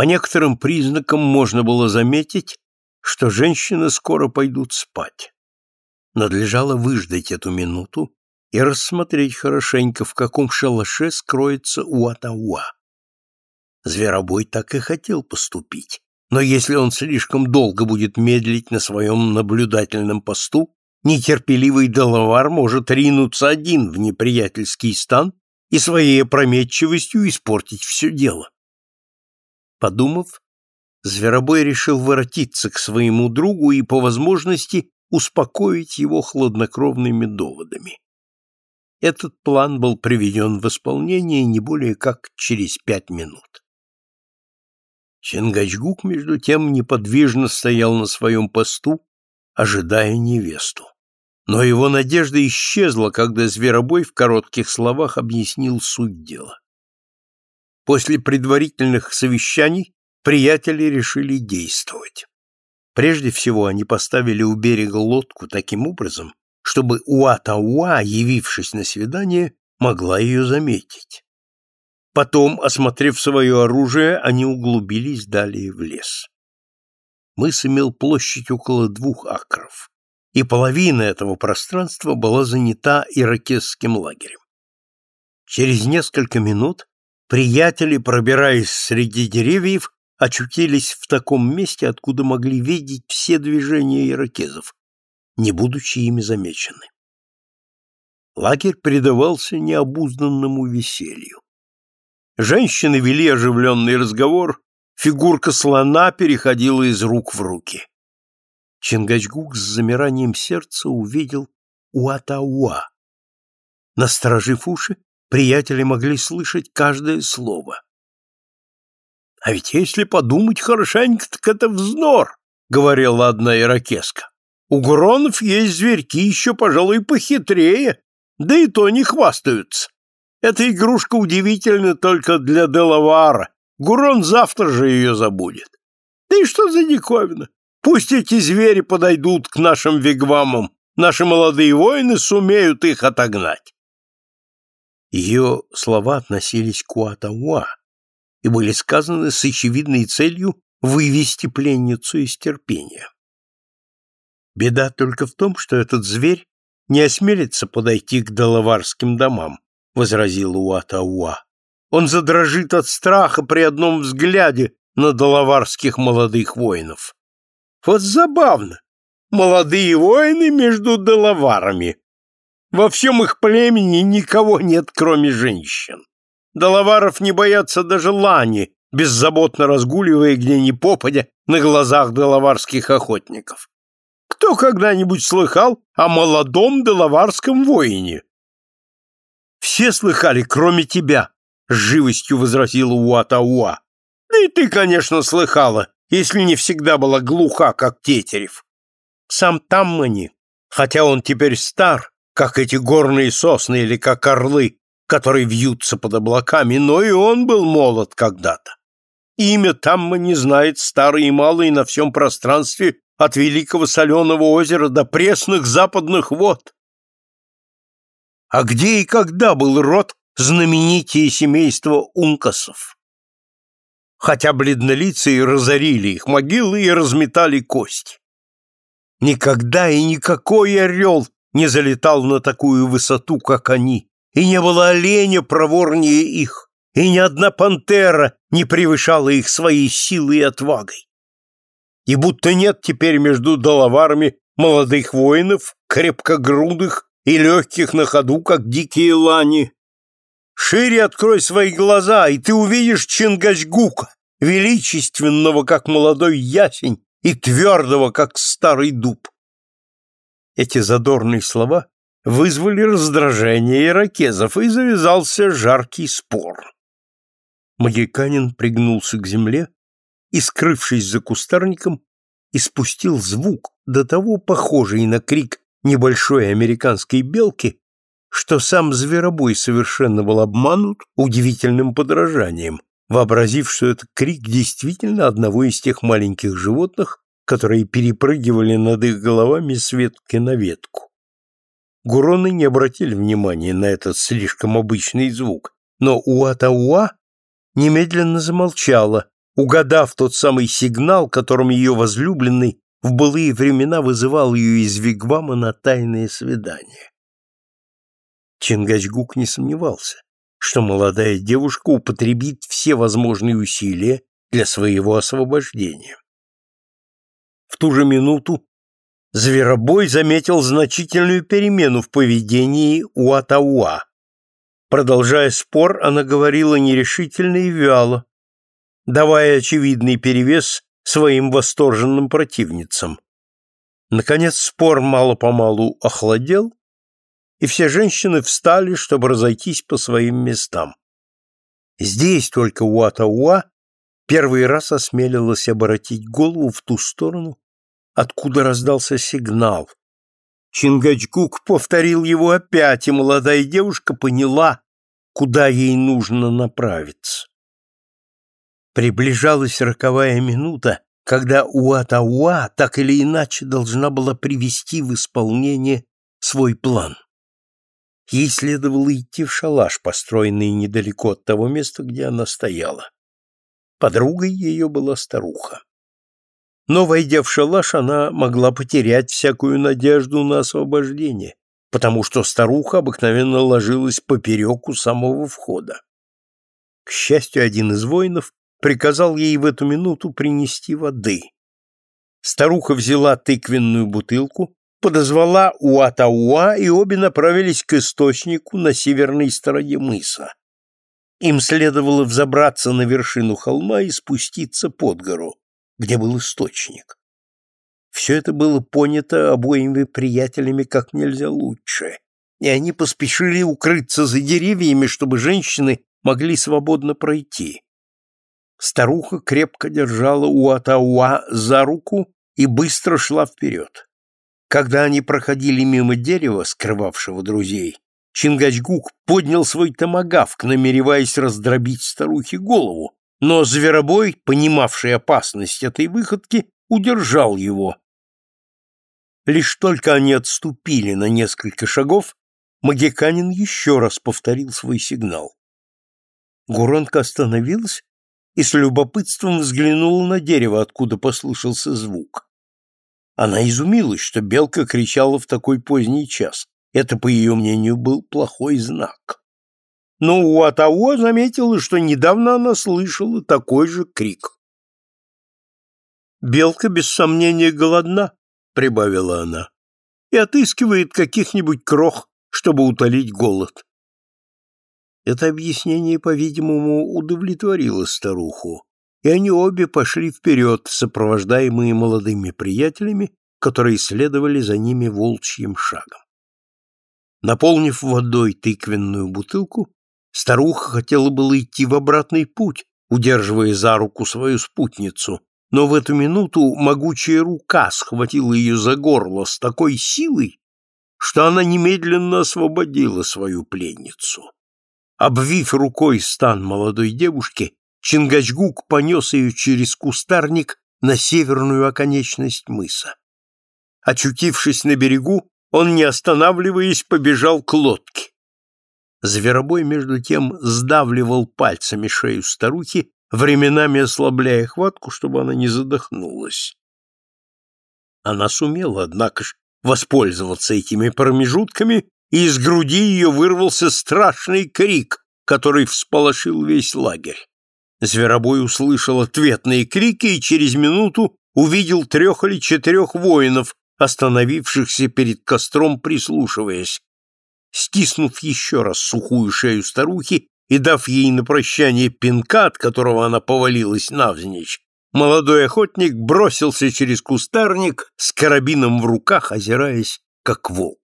По некоторым признакам можно было заметить, что женщины скоро пойдут спать. Надлежало выждать эту минуту и рассмотреть хорошенько, в каком шалаше скроется Уатауа. Зверобой так и хотел поступить, но если он слишком долго будет медлить на своем наблюдательном посту, нетерпеливый Делавар может ринуться один в неприятельский стан и своей опрометчивостью испортить все дело. Подумав, Зверобой решил воротиться к своему другу и, по возможности, успокоить его хладнокровными доводами. Этот план был приведен в исполнение не более как через пять минут. Чингачгук, между тем, неподвижно стоял на своем посту, ожидая невесту. Но его надежда исчезла, когда Зверобой в коротких словах объяснил суть дела. После предварительных совещаний приятели решили действовать. Прежде всего они поставили у берега лодку таким образом, чтобы Уатауа, явившись на свидание, могла ее заметить. Потом, осмотрев свое оружие, они углубились далее в лес. Мыс имел площадь около двух акров, и половина этого пространства была занята иракесским лагерем. Через несколько минут приятели, пробираясь среди деревьев, очутились в таком месте, откуда могли видеть все движения иракезов, не будучи ими замечены. Лагерь предавался необузданному веселью. Женщины вели оживленный разговор, фигурка слона переходила из рук в руки. Чингачгук с замиранием сердца увидел Уатауа. Насторожив уши, приятели могли слышать каждое слово. «А ведь если подумать хорошенько, так это взнор», — говорила одна иракеска. «У гуронов есть зверьки еще, пожалуй, похитрее, да и то не хвастаются. Эта игрушка удивительна только для Делавара. Гурон завтра же ее забудет. Да и что за диковина? Пусть эти звери подойдут к нашим вигвамам, наши молодые воины сумеют их отогнать. Ее слова относились к Уатауа и были сказаны с очевидной целью вывести пленницу из терпения. Беда только в том, что этот зверь не осмелится подойти к доловарским домам, — возразил Уатауа. «Он задрожит от страха при одном взгляде на доловарских молодых воинов». «Вот забавно! Молодые воины между доловарами. Во всем их племени никого нет, кроме женщин. Доловаров не боятся даже лани, беззаботно разгуливая где ни попадя на глазах доловарских охотников. Кто когда-нибудь слыхал о молодом доловарском воине? Все слыхали, кроме тебя, — с живостью возразила Уатауа. Да и ты, конечно, слыхала, если не всегда была глуха, как Тетерев. Сам Таммани, хотя он теперь стар, как эти горные сосны или как орлы, которые вьются под облаками, но и он был молод когда-то. Имя Таммани знает старый и малый на всем пространстве от Великого Соленого озера до пресных западных вод. А где и когда был род знаменитее семейства ункасов? Хотя бледнолицые разорили их могилы и разметали кости. Никогда и никакой орел не залетал на такую высоту, как они, и не было оленя проворнее их, и ни одна пантера не превышала их своей силой и отвагой. И будто нет теперь между доловарами молодых воинов, крепкогрудых и легких на ходу, как дикие лани. Шире открой свои глаза, и ты увидишь Чингачгука, величественного, как молодой ясень, и твердого, как старый дуб. Эти задорные слова вызвали раздражение иракезов, и завязался жаркий спор. Магиканин пригнулся к земле и, скрывшись за кустарником, испустил звук, до того похожий на крик небольшой американской белки, что сам зверобой совершенно был обманут удивительным подражанием, вообразив, что это крик действительно одного из тех маленьких животных, которые перепрыгивали над их головами с ветки на ветку. Гуроны не обратили внимания на этот слишком обычный звук, но Уатауа немедленно замолчала, угадав тот самый сигнал, которым ее возлюбленный в былые времена вызывал ее из Вигвама на тайное свидание. Чингачгук не сомневался, что молодая девушка употребит все возможные усилия для своего освобождения. Ту же минуту Зверобой заметил значительную перемену в поведении Уатауа. Продолжая спор, она говорила нерешительно и вяло, давая очевидный перевес своим восторженным противницам. Наконец спор мало-помалу охладел, и все женщины встали, чтобы разойтись по своим местам. Здесь только Уатауа первый раз осмелилась обратить голову в ту сторону, откуда раздался сигнал. Чингачгук повторил его опять, и молодая девушка поняла, куда ей нужно направиться. Приближалась роковая минута, когда Уатауа так или иначе должна была привести в исполнение свой план. Ей следовало идти в шалаш, построенный недалеко от того места, где она стояла. Подругой ее была старуха. Но, войдя в шалаш, она могла потерять всякую надежду на освобождение, потому что старуха обыкновенно ложилась поперек у самого входа. К счастью, один из воинов приказал ей в эту минуту принести воды. Старуха взяла тыквенную бутылку, подозвала Уатауа, и обе направились к источнику на северной стороне мыса. Им следовало взобраться на вершину холма и спуститься под гору, где был источник. Все это было понято обоими приятелями как нельзя лучше, и они поспешили укрыться за деревьями, чтобы женщины могли свободно пройти. Старуха крепко держала Уатауа за руку и быстро шла вперед. Когда они проходили мимо дерева, скрывавшего друзей, Чингачгук поднял свой томагавк, намереваясь раздробить старухе голову, но зверобой, понимавший опасность этой выходки, удержал его. Лишь только они отступили на несколько шагов, Магиканин еще раз повторил свой сигнал. Гуронка остановилась и с любопытством взглянула на дерево, откуда послышался звук. Она изумилась, что белка кричала в такой поздний час. Это, по ее мнению, был плохой знак. Но Уатао заметила, что недавно она слышала такой же крик. «Белка, без сомнения, голодна», — прибавила она, — «и отыскивает каких-нибудь крох, чтобы утолить голод». Это объяснение, по-видимому, удовлетворило старуху, и они обе пошли вперед, сопровождаемые молодыми приятелями, которые следовали за ними волчьим шагом. Наполнив водой тыквенную бутылку, старуха хотела было идти в обратный путь, удерживая за руку свою спутницу, но в эту минуту могучая рука схватила ее за горло с такой силой, что она немедленно освободила свою пленницу. Обвив рукой стан молодой девушки, Чингачгук понес ее через кустарник на северную оконечность мыса. Очутившись на берегу, он, не останавливаясь, побежал к лодке. Зверобой, между тем, сдавливал пальцами шею старухи, временами ослабляя хватку, чтобы она не задохнулась. Она сумела, однако ж, воспользоваться этими промежутками, и из груди ее вырвался страшный крик, который всполошил весь лагерь. Зверобой услышал ответные крики и через минуту увидел трех или четырех воинов, остановившихся перед костром, прислушиваясь. Стиснув еще раз сухую шею старухи и дав ей на прощание пинка, от которого она повалилась навзничь, молодой охотник бросился через кустарник с карабином в руках, озираясь, как волк.